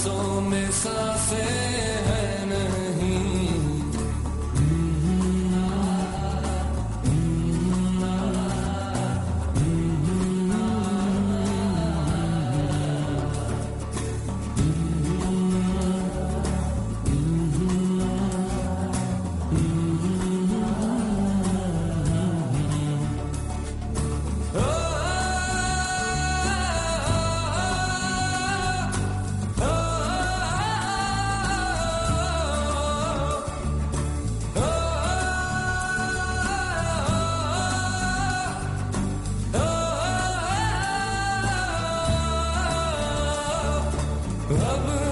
asomes a ser. Lover.